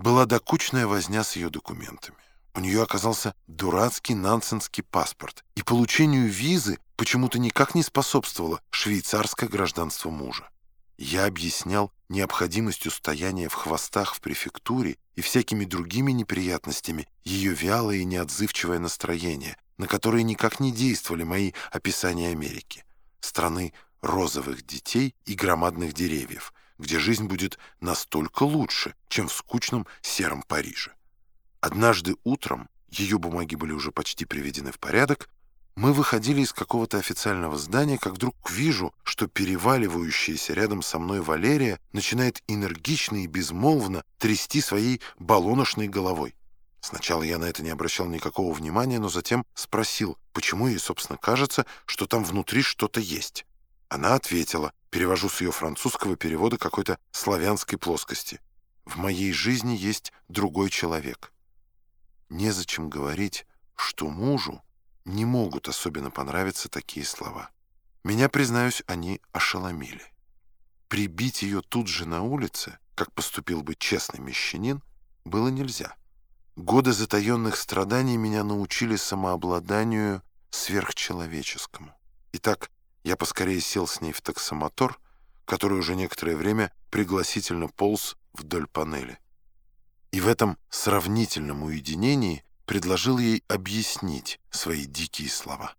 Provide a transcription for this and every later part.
была докучная возня с ее документами. У нее оказался дурацкий нансенский паспорт, и получению визы почему-то никак не способствовало швейцарское гражданство мужа. Я объяснял необходимостью стояния в хвостах в префектуре и всякими другими неприятностями ее вялое и неотзывчивое настроение, на которое никак не действовали мои описания Америки, страны розовых детей и громадных деревьев, где жизнь будет настолько лучше, чем в скучном сером Париже. Однажды утром, ее бумаги были уже почти приведены в порядок, мы выходили из какого-то официального здания, как вдруг вижу, что переваливающаяся рядом со мной Валерия начинает энергично и безмолвно трясти своей баллоношной головой. Сначала я на это не обращал никакого внимания, но затем спросил, почему ей, собственно, кажется, что там внутри что-то есть. Она ответила, перевожу с ее французского перевода какой-то славянской плоскости. «В моей жизни есть другой человек». Незачем говорить, что мужу не могут особенно понравиться такие слова. Меня, признаюсь, они ошеломили. Прибить ее тут же на улице, как поступил бы честный мещанин, было нельзя. Годы затаенных страданий меня научили самообладанию сверхчеловеческому. Итак, я поскорее сел с ней в таксомотор, который уже некоторое время пригласительно полз вдоль панели. И в этом сравнительном уединении предложил ей объяснить свои дикие слова.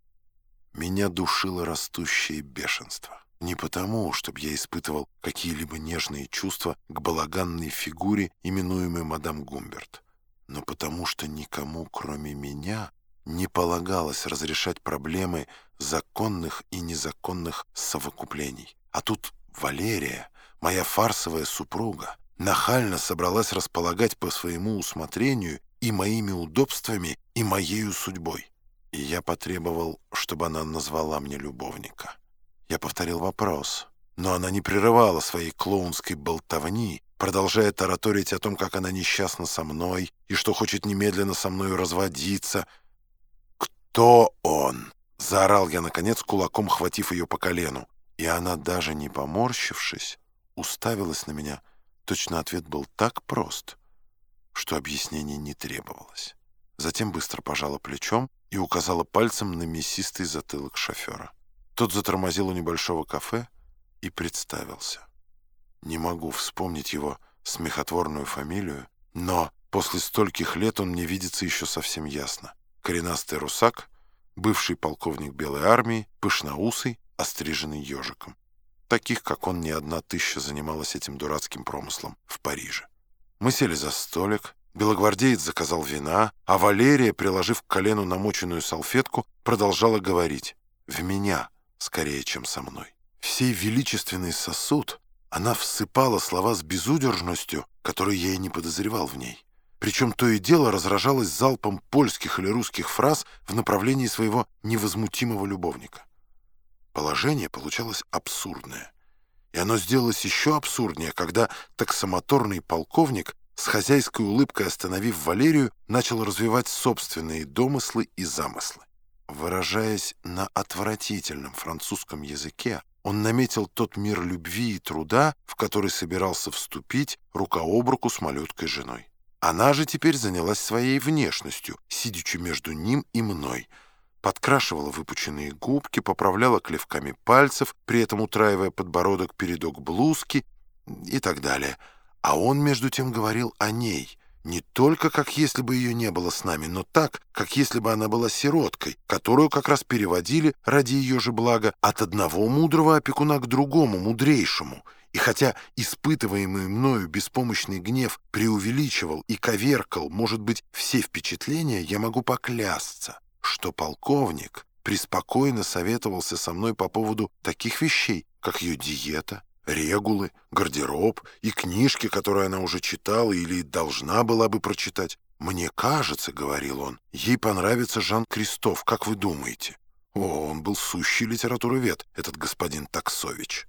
Меня душило растущее бешенство. Не потому, чтобы я испытывал какие-либо нежные чувства к балаганной фигуре, именуемой мадам Гумберт, но потому что никому, кроме меня, не полагалось разрешать проблемы законных и незаконных совокуплений. А тут Валерия, моя фарсовая супруга, нахально собралась располагать по своему усмотрению и моими удобствами, и моею судьбой. И я потребовал, чтобы она назвала мне любовника. Я повторил вопрос, но она не прерывала своей клоунской болтовни, продолжая тараторить о том, как она несчастна со мной и что хочет немедленно со мною разводиться. «Кто он?» — заорал я, наконец, кулаком хватив ее по колену. И она, даже не поморщившись, уставилась на меня. Точно ответ был так прост, что объяснений не требовалось. Затем быстро пожала плечом и указала пальцем на мясистый затылок шофера. Тот затормозил у небольшого кафе и представился. Не могу вспомнить его смехотворную фамилию, но после стольких лет он мне видится еще совсем ясно. Коренастый русак, бывший полковник Белой армии, пышноусый, остриженный ежиком. Таких, как он, не одна тысяча занималась этим дурацким промыслом в Париже. Мы сели за столик, белогвардеец заказал вина, а Валерия, приложив к колену намоченную салфетку, продолжала говорить «в меня» скорее, чем со мной. Всей величественный сосуд она всыпала слова с безудержностью, которую я и не подозревал в ней. Причем то и дело разражалось залпом польских или русских фраз в направлении своего невозмутимого любовника. Положение получалось абсурдное. И оно сделалось еще абсурднее, когда таксомоторный полковник, с хозяйской улыбкой остановив Валерию, начал развивать собственные домыслы и замыслы. Выражаясь на отвратительном французском языке, он наметил тот мир любви и труда, в который собирался вступить рука об руку с малюткой женой. Она же теперь занялась своей внешностью, сидячи между ним и мной, подкрашивала выпученные губки, поправляла клевками пальцев, при этом утраивая подбородок передок блузки и так далее. А он, между тем, говорил о ней, не только как если бы ее не было с нами, но так, как если бы она была сироткой, которую как раз переводили ради ее же блага от одного мудрого опекуна к другому, мудрейшему. И хотя испытываемый мною беспомощный гнев преувеличивал и коверкал, может быть, все впечатления, я могу поклясться, что полковник преспокойно советовался со мной по поводу таких вещей, как ее диета, регулы, гардероб и книжки, которые она уже читала или должна была бы прочитать. «Мне кажется, — говорил он, — ей понравится Жан Кристоф, как вы думаете?» О, он был сущий литературовед, этот господин Таксович.